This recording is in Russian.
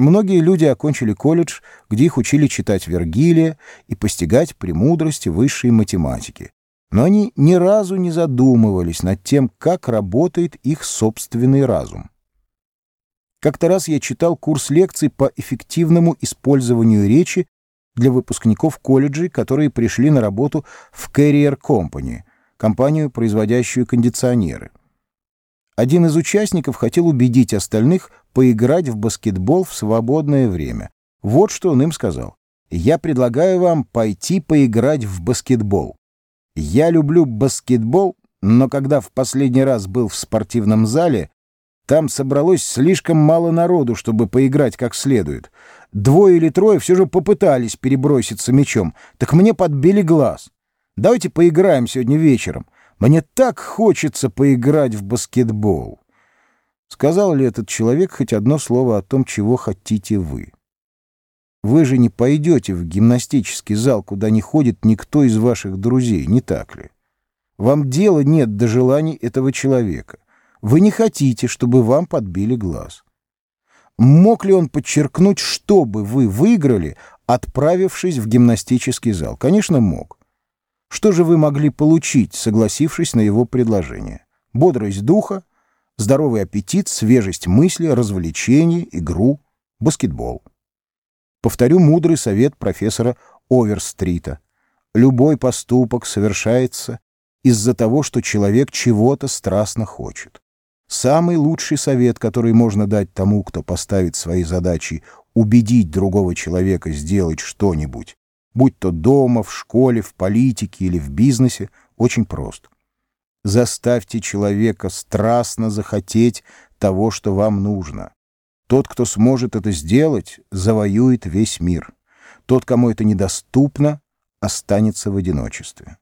Многие люди окончили колледж, где их учили читать Вергилия и постигать премудрости высшей математики. Но они ни разу не задумывались над тем, как работает их собственный разум. Как-то раз я читал курс лекций по эффективному использованию речи для выпускников колледжей, которые пришли на работу в Carrier Company, компанию, производящую кондиционеры. Один из участников хотел убедить остальных поиграть в баскетбол в свободное время. Вот что он им сказал. «Я предлагаю вам пойти поиграть в баскетбол. Я люблю баскетбол, но когда в последний раз был в спортивном зале, там собралось слишком мало народу, чтобы поиграть как следует. Двое или трое все же попытались переброситься мячом, так мне подбили глаз. Давайте поиграем сегодня вечером. Мне так хочется поиграть в баскетбол. Сказал ли этот человек хоть одно слово о том, чего хотите вы? Вы же не пойдете в гимнастический зал, куда не ходит никто из ваших друзей, не так ли? Вам дела нет до желаний этого человека. Вы не хотите, чтобы вам подбили глаз. Мог ли он подчеркнуть, что бы вы выиграли, отправившись в гимнастический зал? Конечно, мог. Что же вы могли получить, согласившись на его предложение? Бодрость духа, здоровый аппетит, свежесть мысли, развлечение, игру, баскетбол. Повторю мудрый совет профессора Оверстрита. Любой поступок совершается из-за того, что человек чего-то страстно хочет. Самый лучший совет, который можно дать тому, кто поставит свои задачи убедить другого человека сделать что-нибудь, будь то дома, в школе, в политике или в бизнесе, очень прост. Заставьте человека страстно захотеть того, что вам нужно. Тот, кто сможет это сделать, завоюет весь мир. Тот, кому это недоступно, останется в одиночестве.